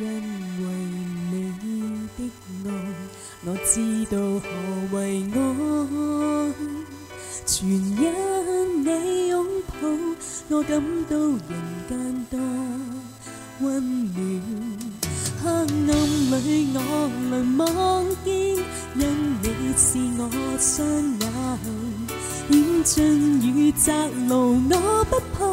因为你的爱，我知道何为爱。全因你拥抱，我感到人间多温暖。黑暗里我能望见，因你是我双眼。远尽与窄路，我不怕，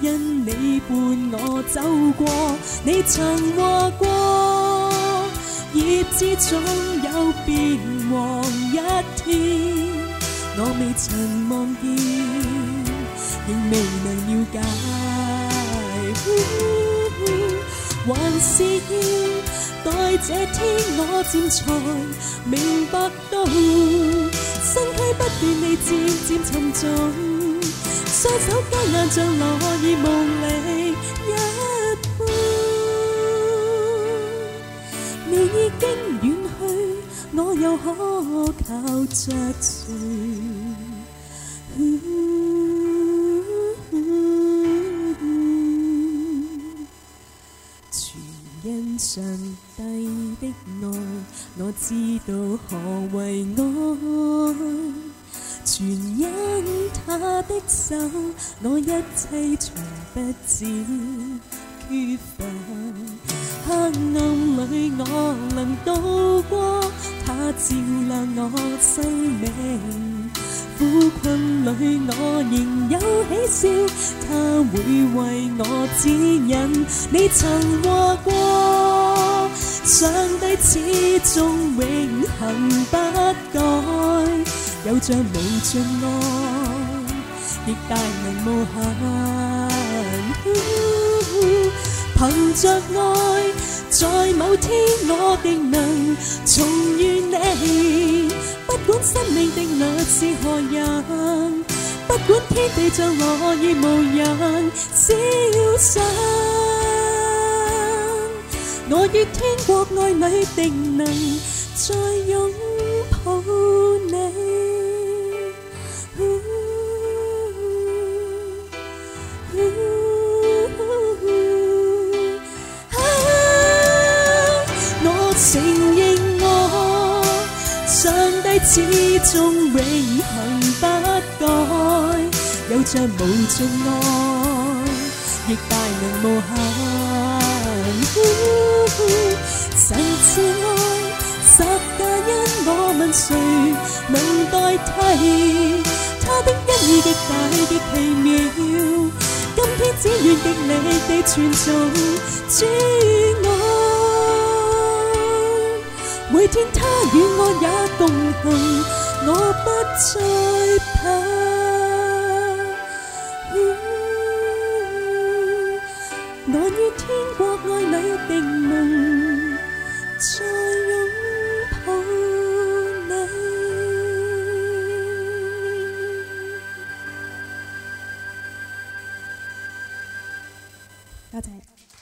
因你伴我走过。你曾话过，叶子总有变黄一天，我未曾望见，仍未能了解，还是要待这天我渐才明白到。便味，渐渐沉重，双手艰难像落叶梦力一般。你已经远去，我又可靠着谁？全因上帝的爱，我知道何为爱。全因他的手，我一切从不知缺乏。黑暗里我能渡过，他照亮我生命。苦困里我仍有喜笑，他会为我指引。你曾话过，上帝始终永恒不改。有着无尽爱，亦大能无限。凭着爱，在某天我定能重遇你。不管生命的那是何人，不管天地像我已无人消散，我与天国爱侣定能再拥抱你。爱始终永恒不改，有着无尽爱，亦大能无限。神之爱，十那因我问谁能代替？他的恩义极大亦奇妙，今天只愿极你地传颂之爱。每天他与我也同行，我不再怕。我与天国爱你，的能再拥抱你。多谢。